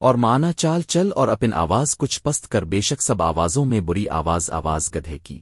اور مانا چال چل اور اپن آواز کچھ پست کر بے شک سب آوازوں میں بری آواز آواز گدھے کی۔